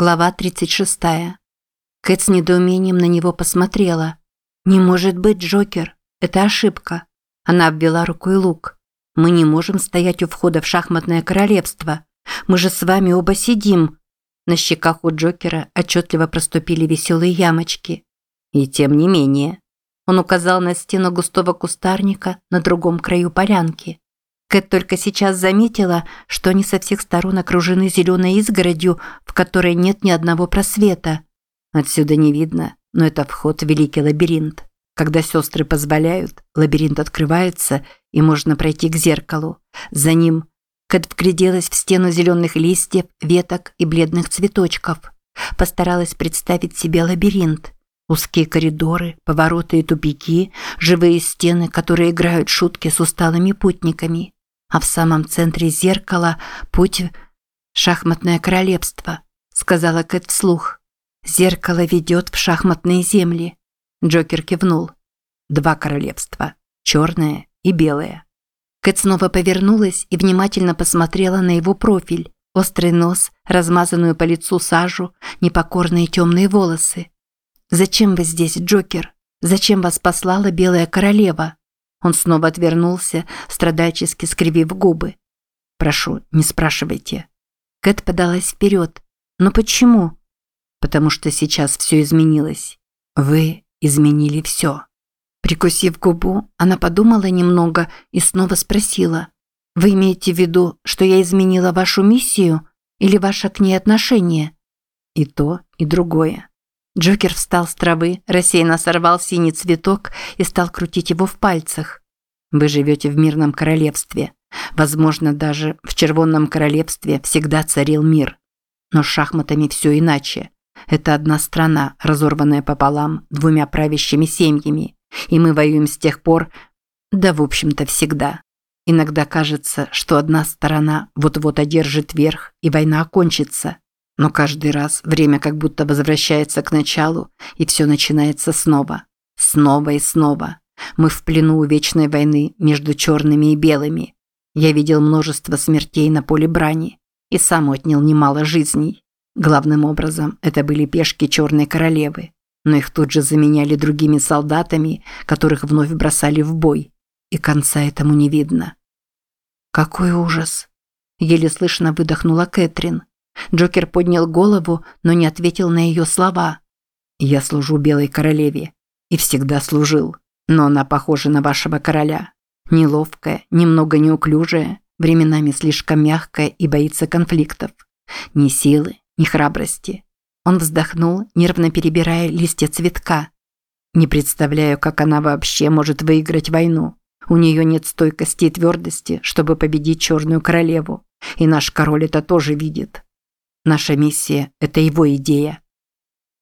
Глава 36. Кэт с недоумением на него посмотрела. «Не может быть, Джокер. Это ошибка». Она обвела рукой лук. «Мы не можем стоять у входа в шахматное королевство. Мы же с вами оба сидим». На щеках у Джокера отчетливо проступили веселые ямочки. «И тем не менее». Он указал на стену густого кустарника на другом краю полянки. Кэт только сейчас заметила, что они со всех сторон окружены зеленой изгородью, в которой нет ни одного просвета. Отсюда не видно, но это вход в великий лабиринт. Когда сестры позволяют, лабиринт открывается, и можно пройти к зеркалу. За ним Кэт вгляделась в стену зеленых листьев, веток и бледных цветочков. Постаралась представить себе лабиринт. Узкие коридоры, повороты и тупики, живые стены, которые играют шутки с усталыми путниками а в самом центре зеркала путь шахматное королевство, сказала Кэт вслух. Зеркало ведет в шахматные земли. Джокер кивнул. Два королевства, черное и белое. Кэт снова повернулась и внимательно посмотрела на его профиль. Острый нос, размазанную по лицу сажу, непокорные темные волосы. «Зачем вы здесь, Джокер? Зачем вас послала Белая Королева?» Он снова отвернулся, страдальчески скривив губы. «Прошу, не спрашивайте». Кэт подалась вперед. «Но почему?» «Потому что сейчас все изменилось. Вы изменили все». Прикусив губу, она подумала немного и снова спросила. «Вы имеете в виду, что я изменила вашу миссию или ваше к ней отношение?» «И то, и другое». Джокер встал с травы, рассеянно сорвал синий цветок и стал крутить его в пальцах. Вы живете в мирном королевстве. Возможно, даже в червонном королевстве всегда царил мир. Но с шахматами все иначе. Это одна страна, разорванная пополам двумя правящими семьями. И мы воюем с тех пор, да в общем-то всегда. Иногда кажется, что одна сторона вот-вот одержит верх, и война окончится. Но каждый раз время как будто возвращается к началу, и все начинается снова. Снова и снова. Мы в плену у вечной войны между черными и белыми. Я видел множество смертей на поле брани и сам отнял немало жизней. Главным образом это были пешки Черной Королевы, но их тут же заменяли другими солдатами, которых вновь бросали в бой. И конца этому не видно. «Какой ужас!» – еле слышно выдохнула Кэтрин. Джокер поднял голову, но не ответил на ее слова. «Я служу Белой Королеве. И всегда служил. Но она похожа на вашего короля. Неловкая, немного неуклюжая, временами слишком мягкая и боится конфликтов. Ни силы, ни храбрости». Он вздохнул, нервно перебирая листья цветка. «Не представляю, как она вообще может выиграть войну. У нее нет стойкости и твердости, чтобы победить Черную Королеву. И наш король это тоже видит. Наша миссия – это его идея.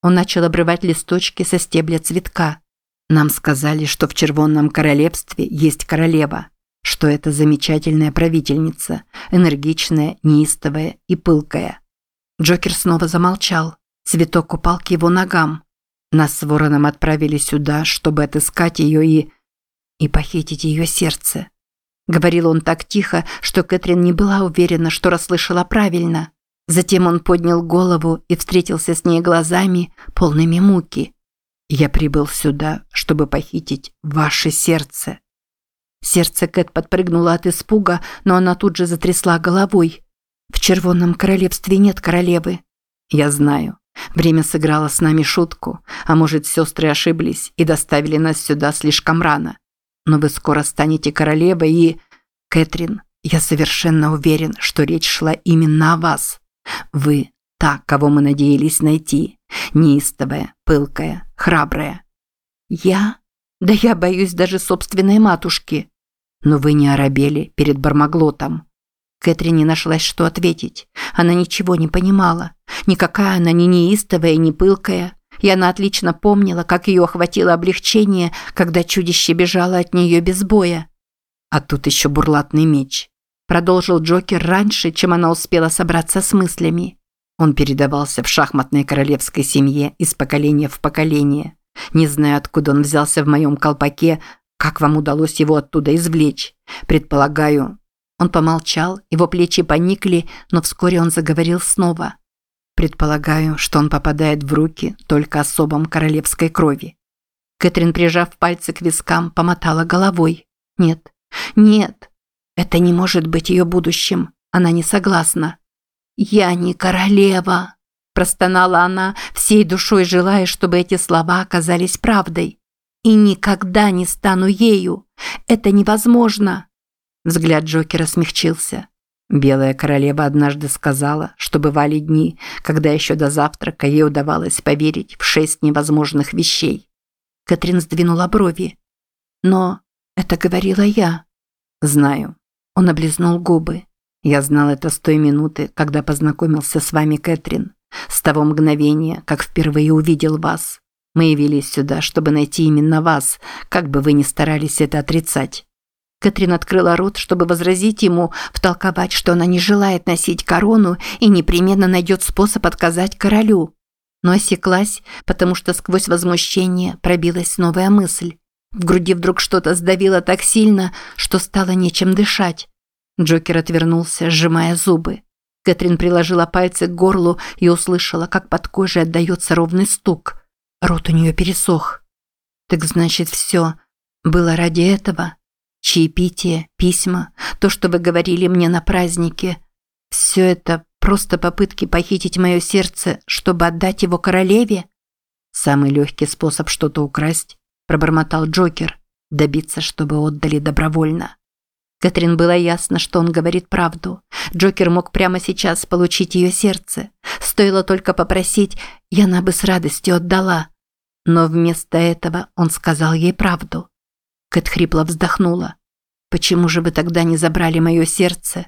Он начал обрывать листочки со стебля цветка. Нам сказали, что в Червонном королевстве есть королева, что это замечательная правительница, энергичная, неистовая и пылкая. Джокер снова замолчал. Цветок упал к его ногам. Нас с Вороном отправили сюда, чтобы отыскать ее и... и похитить ее сердце. Говорил он так тихо, что Кэтрин не была уверена, что расслышала правильно. Затем он поднял голову и встретился с ней глазами, полными муки. «Я прибыл сюда, чтобы похитить ваше сердце». Сердце Кэт подпрыгнуло от испуга, но она тут же затрясла головой. «В Червонном королевстве нет королевы». «Я знаю. Время сыграло с нами шутку, а может, сестры ошиблись и доставили нас сюда слишком рано. Но вы скоро станете королевой и... Кэтрин, я совершенно уверен, что речь шла именно о вас». Вы та, кого мы надеялись найти. Неистовая, пылкая, храбрая. Я? Да я боюсь даже собственной матушки. Но вы не оробели перед Бармаглотом. Кэтрин не нашлась, что ответить. Она ничего не понимала. Никакая она не неистовая и не пылкая. И она отлично помнила, как ее охватило облегчение, когда чудище бежало от нее без боя. А тут еще бурлатный меч. Продолжил Джокер раньше, чем она успела собраться с мыслями. Он передавался в шахматной королевской семье из поколения в поколение. Не знаю, откуда он взялся в моем колпаке, как вам удалось его оттуда извлечь. Предполагаю. Он помолчал, его плечи поникли, но вскоре он заговорил снова. Предполагаю, что он попадает в руки только особам королевской крови. Кэтрин, прижав пальцы к вискам, помотала головой. Нет, нет, это не может быть ее будущим. Она не согласна. «Я не королева», – простонала она, всей душой желая, чтобы эти слова оказались правдой. «И никогда не стану ею. Это невозможно». Взгляд Джокера смягчился. Белая королева однажды сказала, что бывали дни, когда еще до завтрака ей удавалось поверить в шесть невозможных вещей. Катрин сдвинула брови. «Но это говорила я». «Знаю». Он облизнул губы. «Я знал это с той минуты, когда познакомился с вами, Кэтрин. С того мгновения, как впервые увидел вас. Мы явились сюда, чтобы найти именно вас, как бы вы ни старались это отрицать». Кэтрин открыла рот, чтобы возразить ему, втолковать, что она не желает носить корону и непременно найдет способ отказать королю. Но осеклась, потому что сквозь возмущение пробилась новая мысль. В груди вдруг что-то сдавило так сильно, что стало нечем дышать. Джокер отвернулся, сжимая зубы. Кэтрин приложила пальцы к горлу и услышала, как под кожей отдается ровный стук. Рот у нее пересох. «Так значит, все было ради этого?» Чаепитие, письма, то, что вы говорили мне на празднике. Все это просто попытки похитить мое сердце, чтобы отдать его королеве? Самый легкий способ что-то украсть, пробормотал Джокер, добиться, чтобы отдали добровольно. Кэтрин было ясно, что он говорит правду. Джокер мог прямо сейчас получить ее сердце. Стоило только попросить, и она бы с радостью отдала. Но вместо этого он сказал ей правду. Кэт хрипло вздохнула. «Почему же вы тогда не забрали мое сердце?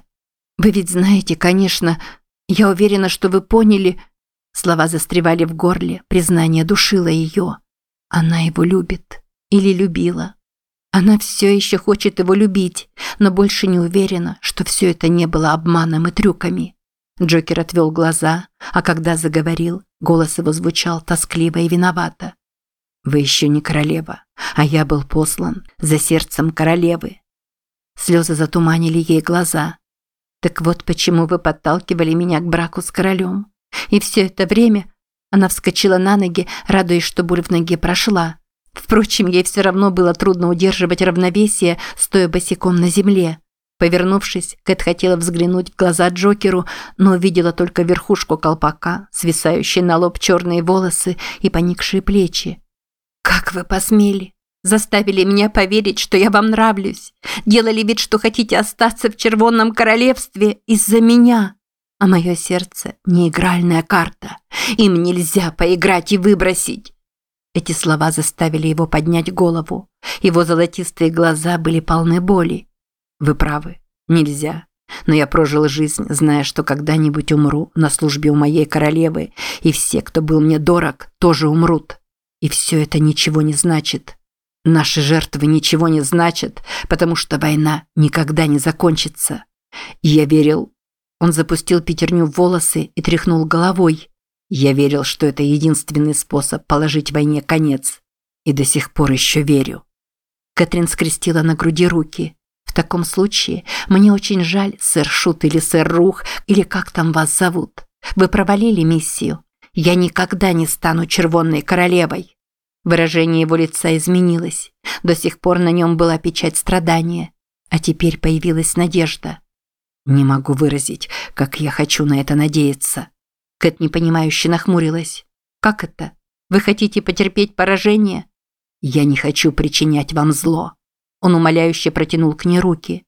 Вы ведь знаете, конечно, я уверена, что вы поняли...» Слова застревали в горле, признание душило ее. Она его любит. Или любила. Она все еще хочет его любить, но больше не уверена, что все это не было обманом и трюками. Джокер отвел глаза, а когда заговорил, голос его звучал тоскливо и виновато. Вы еще не королева, а я был послан за сердцем королевы. Слезы затуманили ей глаза. Так вот почему вы подталкивали меня к браку с королем. И все это время она вскочила на ноги, радуясь, что боль в ноге прошла. Впрочем, ей все равно было трудно удерживать равновесие, стоя босиком на земле. Повернувшись, Кэт хотела взглянуть в глаза Джокеру, но увидела только верхушку колпака, свисающие на лоб черные волосы и поникшие плечи. «Как вы посмели? Заставили меня поверить, что я вам нравлюсь. Делали вид, что хотите остаться в Червонном Королевстве из-за меня. А мое сердце – не игральная карта. Им нельзя поиграть и выбросить». Эти слова заставили его поднять голову. Его золотистые глаза были полны боли. «Вы правы. Нельзя. Но я прожил жизнь, зная, что когда-нибудь умру на службе у моей королевы, и все, кто был мне дорог, тоже умрут. И все это ничего не значит. Наши жертвы ничего не значат, потому что война никогда не закончится. И я верил... Он запустил пятерню в волосы и тряхнул головой. Я верил, что это единственный способ положить войне конец. И до сих пор еще верю. Кэтрин скрестила на груди руки. В таком случае мне очень жаль, сэр Шут или сэр Рух, или как там вас зовут. Вы провалили миссию. Я никогда не стану червонной королевой. Выражение его лица изменилось. До сих пор на нем была печать страдания, а теперь появилась надежда. Не могу выразить, как я хочу на это надеяться. Кэт непонимающе нахмурилась. Как это? Вы хотите потерпеть поражение? Я не хочу причинять вам зло. Он умоляюще протянул к ней руки.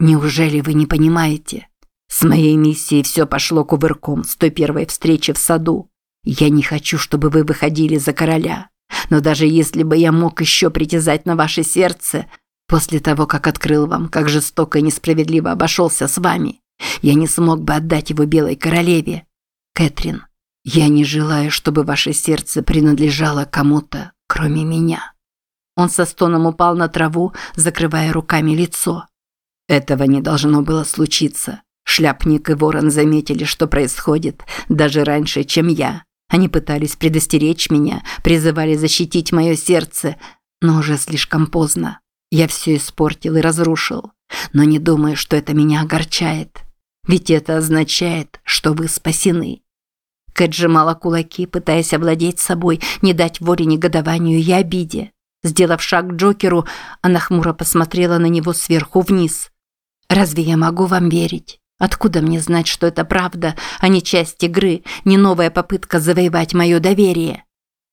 Неужели вы не понимаете? С моей миссией все пошло кувырком с той первой встречи в саду. Я не хочу, чтобы вы выходили за короля. Но даже если бы я мог еще притязать на ваше сердце, после того, как открыл вам, как жестоко и несправедливо обошелся с вами, я не смог бы отдать его белой королеве. Кэтрин, я не желаю, чтобы ваше сердце принадлежало кому-то, кроме меня. Он со стоном упал на траву, закрывая руками лицо. Этого не должно было случиться. Шляпник и ворон заметили, что происходит, даже раньше, чем я. Они пытались предостеречь меня, призывали защитить мое сердце, но уже слишком поздно. Я все испортил и разрушил. Но не думаю, что это меня огорчает. Ведь это означает, что вы спасены. Кэт сжимала кулаки, пытаясь овладеть собой, не дать воли негодованию и обиде. Сделав шаг к Джокеру, она хмуро посмотрела на него сверху вниз. «Разве я могу вам верить? Откуда мне знать, что это правда, а не часть игры, не новая попытка завоевать мое доверие?»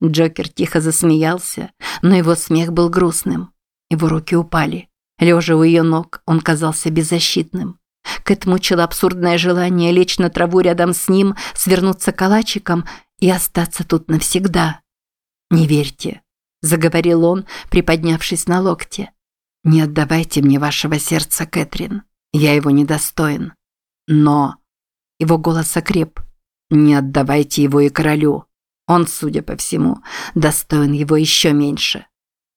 Джокер тихо засмеялся, но его смех был грустным. Его руки упали. Лежа у ее ног, он казался беззащитным. Кэт мучила абсурдное желание лечь на траву рядом с ним, свернуться калачиком и остаться тут навсегда. «Не верьте», – заговорил он, приподнявшись на локте. «Не отдавайте мне вашего сердца, Кэтрин. Я его недостоин. Но...» Его голос окреп. «Не отдавайте его и королю. Он, судя по всему, достоин его еще меньше».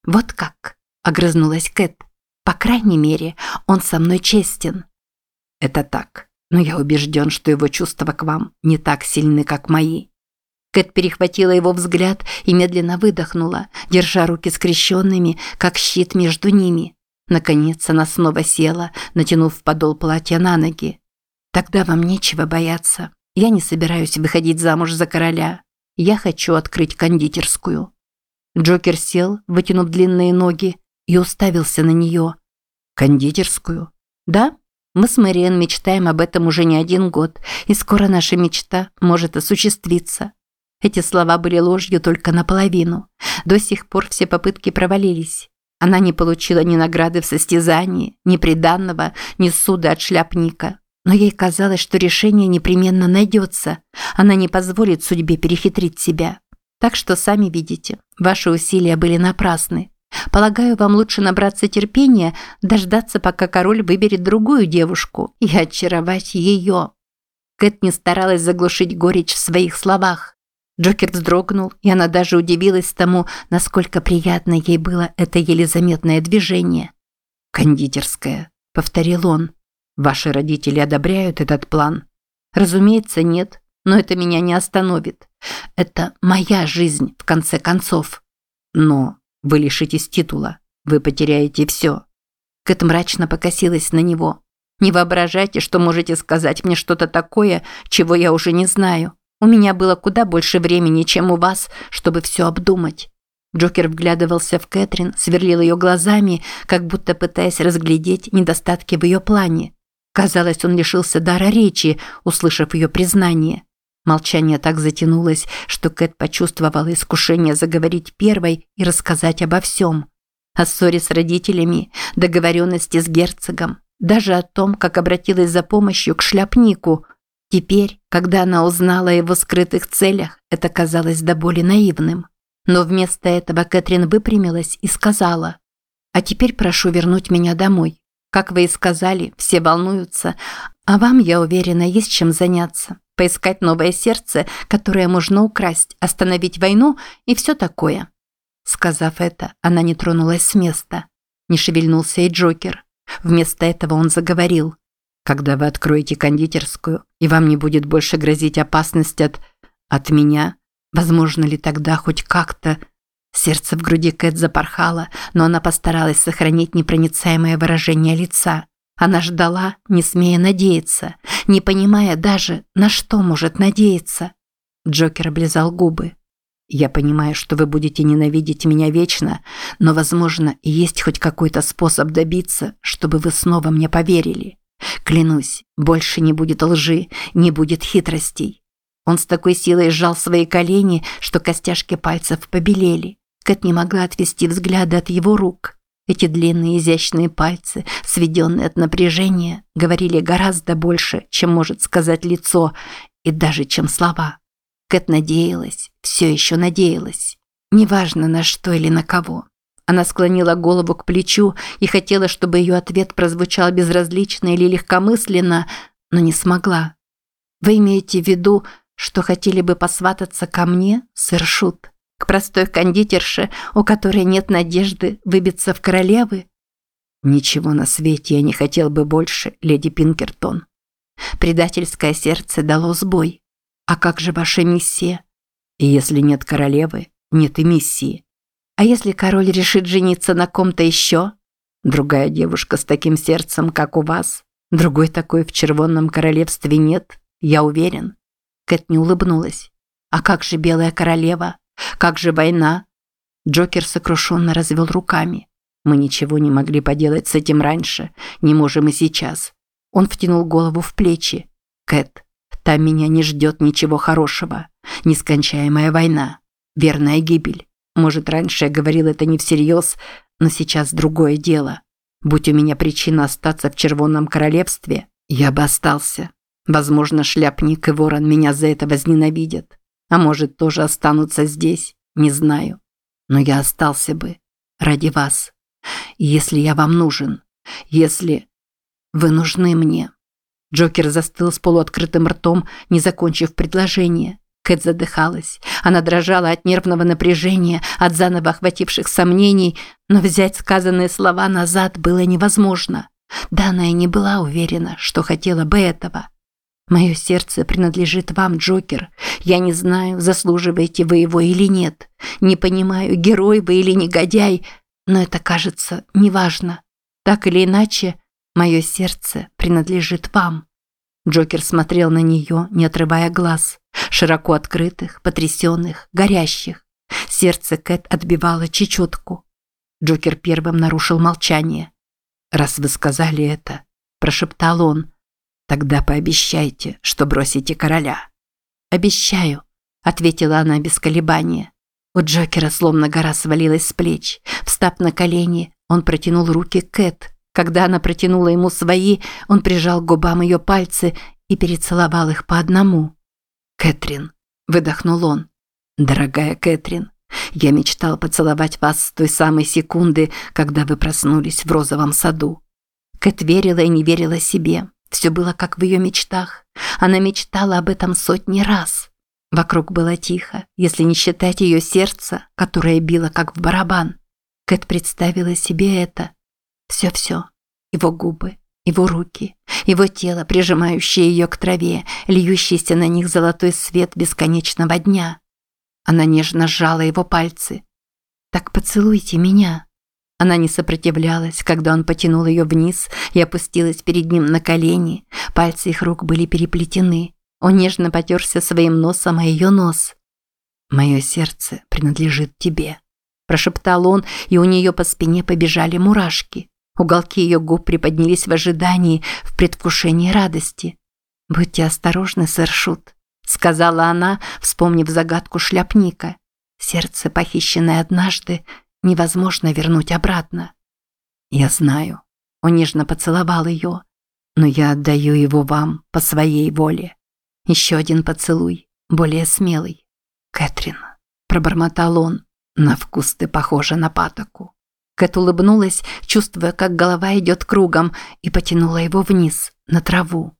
«Вот как?» – огрызнулась Кэт. «По крайней мере, он со мной честен». Это так. Но я убежден, что его чувства к вам не так сильны, как мои. Кэт перехватила его взгляд и медленно выдохнула, держа руки скрещенными, как щит между ними. Наконец она снова села, натянув подол платья на ноги. «Тогда вам нечего бояться. Я не собираюсь выходить замуж за короля. Я хочу открыть кондитерскую». Джокер сел, вытянув длинные ноги, и уставился на нее. «Кондитерскую?» «Да?» Мы с Мэриэн мечтаем об этом уже не один год, и скоро наша мечта может осуществиться. Эти слова были ложью только наполовину. До сих пор все попытки провалились. Она не получила ни награды в состязании, ни приданного, ни суда от шляпника. Но ей казалось, что решение непременно найдется. Она не позволит судьбе перехитрить себя. Так что сами видите, ваши усилия были напрасны. Полагаю, вам лучше набраться терпения, дождаться, пока король выберет другую девушку и очаровать ее». Кэт не старалась заглушить горечь в своих словах. Джокер вздрогнул, и она даже удивилась тому, насколько приятно ей было это еле заметное движение. «Кондитерская», — повторил он. «Ваши родители одобряют этот план?» «Разумеется, нет, но это меня не остановит. Это моя жизнь, в конце концов». «Но вы лишитесь титула. Вы потеряете все». Кэт мрачно покосилась на него. «Не воображайте, что можете сказать мне что-то такое, чего я уже не знаю. У меня было куда больше времени, чем у вас, чтобы все обдумать». Джокер вглядывался в Кэтрин, сверлил ее глазами, как будто пытаясь разглядеть недостатки в ее плане. Казалось, он лишился дара речи, услышав ее признание. Молчание так затянулось, что Кэт почувствовала искушение заговорить первой и рассказать обо всем. О ссоре с родителями, договоренности с герцогом, даже о том, как обратилась за помощью к шляпнику. Теперь, когда она узнала о его скрытых целях, это казалось до боли наивным. Но вместо этого Кэтрин выпрямилась и сказала, «А теперь прошу вернуть меня домой. Как вы и сказали, все волнуются, а вам, я уверена, есть чем заняться поискать новое сердце, которое можно украсть, остановить войну и все такое. Сказав это, она не тронулась с места. Не шевельнулся и Джокер. Вместо этого он заговорил. «Когда вы откроете кондитерскую, и вам не будет больше грозить опасность от... от меня, возможно ли тогда хоть как-то...» Сердце в груди Кэт запорхало, но она постаралась сохранить непроницаемое выражение лица. Она ждала, не смея надеяться, не понимая даже, на что может надеяться. Джокер облизал губы. «Я понимаю, что вы будете ненавидеть меня вечно, но, возможно, есть хоть какой-то способ добиться, чтобы вы снова мне поверили. Клянусь, больше не будет лжи, не будет хитростей». Он с такой силой сжал свои колени, что костяшки пальцев побелели. Кэт не могла отвести взгляды от его рук. Эти длинные изящные пальцы, сведенные от напряжения, говорили гораздо больше, чем может сказать лицо, и даже чем слова. Кэт надеялась, все еще надеялась. Неважно на что или на кого. Она склонила голову к плечу и хотела, чтобы ее ответ прозвучал безразлично или легкомысленно, но не смогла. «Вы имеете в виду, что хотели бы посвататься ко мне, сэр Шут?» К простой кондитерше, у которой нет надежды выбиться в королевы? Ничего на свете я не хотел бы больше, леди Пинкертон. Предательское сердце дало сбой. А как же ваша миссия? И если нет королевы, нет и миссии. А если король решит жениться на ком-то еще? Другая девушка с таким сердцем, как у вас, другой такой в червонном королевстве нет, я уверен. Кэт не улыбнулась. А как же Белая Королева? Как же война? Джокер сокрушенно развел руками. Мы ничего не могли поделать с этим раньше, не можем и сейчас. Он втянул голову в плечи. Кэт, там меня не ждет ничего хорошего. Нескончаемая война. Верная гибель. Может, раньше я говорил это не всерьез, но сейчас другое дело. Будь у меня причина остаться в Червонном Королевстве, я бы остался. Возможно, шляпник и ворон меня за это возненавидят. А может, тоже останутся здесь, не знаю. Но я остался бы. Ради вас. Если я вам нужен. Если вы нужны мне. Джокер застыл с полуоткрытым ртом, не закончив предложение. Кэт задыхалась. Она дрожала от нервного напряжения, от заново охвативших сомнений, но взять сказанные слова назад было невозможно. Да, она и не была уверена, что хотела бы этого. Мое сердце принадлежит вам, Джокер. Я не знаю, заслуживаете вы его или нет. Не понимаю, герой вы или негодяй, но это кажется неважно. Так или иначе, мое сердце принадлежит вам. Джокер смотрел на нее, не отрывая глаз, широко открытых, потрясенных, горящих. Сердце Кэт отбивало чечетку. Джокер первым нарушил молчание. «Раз вы сказали это», – прошептал он, – «тогда пообещайте, что бросите короля». «Обещаю», – ответила она без колебания. У Джокера словно гора свалилась с плеч. Встав на колени, он протянул руки Кэт. Когда она протянула ему свои, он прижал к губам ее пальцы и перецеловал их по одному. «Кэтрин», – выдохнул он. «Дорогая Кэтрин, я мечтал поцеловать вас с той самой секунды, когда вы проснулись в розовом саду. Кэт верила и не верила себе. Все было как в ее мечтах. Она мечтала об этом сотни раз. Вокруг было тихо, если не считать ее сердца, которое било как в барабан. Кэт представила себе это. Все-все. Его губы, его руки, его тело, прижимающее ее к траве, льющийся на них золотой свет бесконечного дня. Она нежно сжала его пальцы. «Так поцелуйте меня». Она не сопротивлялась, когда он потянул ее вниз и опустилась перед ним на колени. Пальцы их рук были переплетены. Он нежно потерся своим носом о ее нос. «Мое сердце принадлежит тебе», – прошептал он, и у нее по спине побежали мурашки. Уголки ее губ приподнялись в ожидании, в предвкушении радости. «Будьте осторожны, сэр Шут сказала она, вспомнив загадку шляпника. Сердце, похищенное однажды, невозможно вернуть обратно. Я знаю. Он нежно поцеловал ее. Но я отдаю его вам по своей воле. Еще один поцелуй, более смелый. Кэтрин, пробормотал он. На вкус ты похожа на патоку. Кэт улыбнулась, чувствуя, как голова идет кругом, и потянула его вниз, на траву.